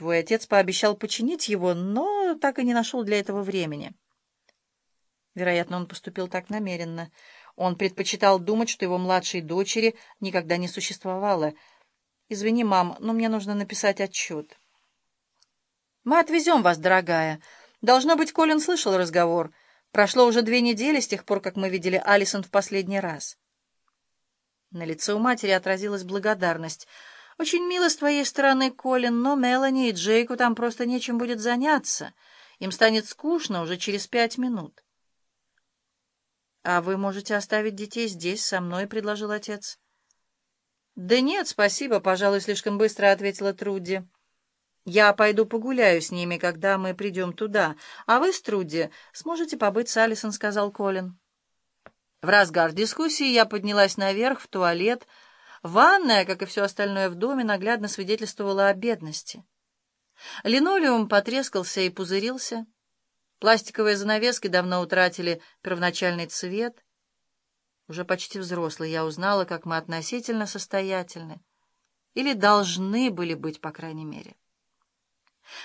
Твой отец пообещал починить его, но так и не нашел для этого времени. Вероятно, он поступил так намеренно. Он предпочитал думать, что его младшей дочери никогда не существовало. «Извини, мам, но мне нужно написать отчет». «Мы отвезем вас, дорогая. Должно быть, Колин слышал разговор. Прошло уже две недели с тех пор, как мы видели Алисон в последний раз». На лице у матери отразилась благодарность — «Очень мило с твоей стороны, Колин, но Мелани и Джейку там просто нечем будет заняться. Им станет скучно уже через пять минут». «А вы можете оставить детей здесь, со мной», — предложил отец. «Да нет, спасибо, пожалуй, слишком быстро», — ответила Труди. «Я пойду погуляю с ними, когда мы придем туда, а вы с Труди сможете побыть с Алисон», — сказал Колин. В разгар дискуссии я поднялась наверх, в туалет, — Ванная, как и все остальное в доме, наглядно свидетельствовала о бедности. Линолеум потрескался и пузырился. Пластиковые занавески давно утратили первоначальный цвет. Уже почти взрослый я узнала, как мы относительно состоятельны. Или должны были быть, по крайней мере.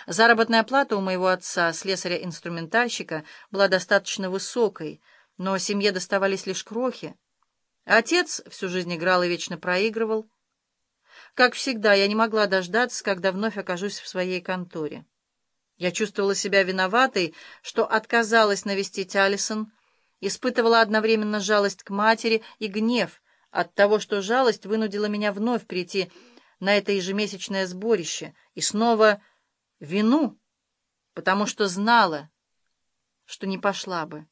Заработная плата у моего отца, слесаря-инструментальщика, была достаточно высокой, но семье доставались лишь крохи. Отец всю жизнь играл и вечно проигрывал. Как всегда, я не могла дождаться, когда вновь окажусь в своей конторе. Я чувствовала себя виноватой, что отказалась навестить Алисон, испытывала одновременно жалость к матери и гнев от того, что жалость вынудила меня вновь прийти на это ежемесячное сборище, и снова вину, потому что знала, что не пошла бы,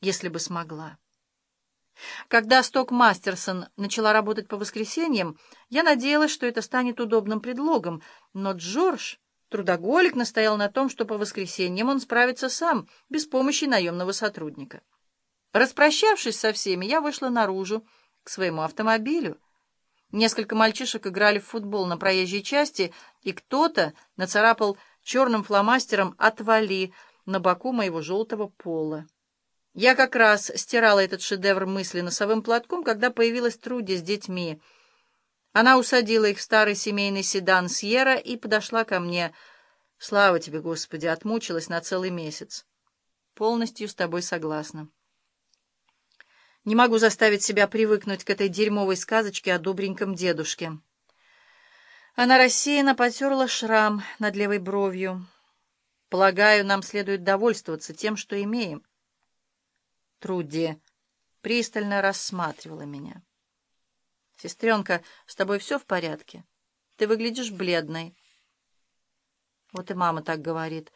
если бы смогла. Когда Сток Мастерсон начала работать по воскресеньям, я надеялась, что это станет удобным предлогом, но Джордж, трудоголик, настоял на том, что по воскресеньям он справится сам, без помощи наемного сотрудника. Распрощавшись со всеми, я вышла наружу, к своему автомобилю. Несколько мальчишек играли в футбол на проезжей части, и кто-то нацарапал черным фломастером «Отвали» на боку моего желтого пола. Я как раз стирала этот шедевр мысли носовым платком, когда появилась Труди с детьми. Она усадила их в старый семейный седан Сьерра и подошла ко мне. «Слава тебе, Господи!» — отмучилась на целый месяц. «Полностью с тобой согласна». Не могу заставить себя привыкнуть к этой дерьмовой сказочке о добреньком дедушке. Она рассеянно потерла шрам над левой бровью. Полагаю, нам следует довольствоваться тем, что имеем. Труди пристально рассматривала меня. «Сестренка, с тобой все в порядке? Ты выглядишь бледной». Вот и мама так говорит.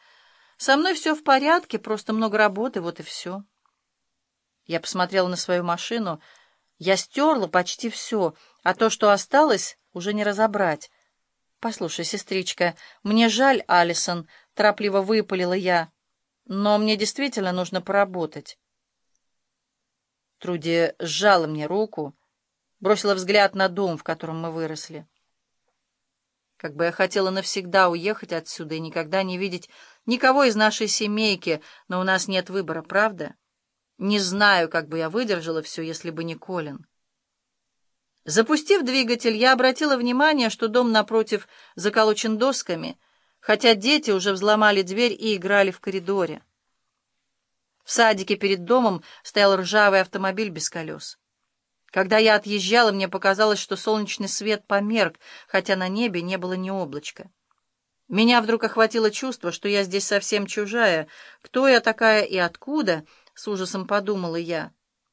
«Со мной все в порядке, просто много работы, вот и все». Я посмотрела на свою машину. Я стерла почти все, а то, что осталось, уже не разобрать. «Послушай, сестричка, мне жаль, Алисон», — торопливо выпалила я, «но мне действительно нужно поработать». Труди сжала мне руку, бросила взгляд на дом, в котором мы выросли. Как бы я хотела навсегда уехать отсюда и никогда не видеть никого из нашей семейки, но у нас нет выбора, правда? Не знаю, как бы я выдержала все, если бы не Колин. Запустив двигатель, я обратила внимание, что дом напротив заколочен досками, хотя дети уже взломали дверь и играли в коридоре. В садике перед домом стоял ржавый автомобиль без колес. Когда я отъезжала, мне показалось, что солнечный свет померк, хотя на небе не было ни облачка. Меня вдруг охватило чувство, что я здесь совсем чужая. Кто я такая и откуда, с ужасом подумала я.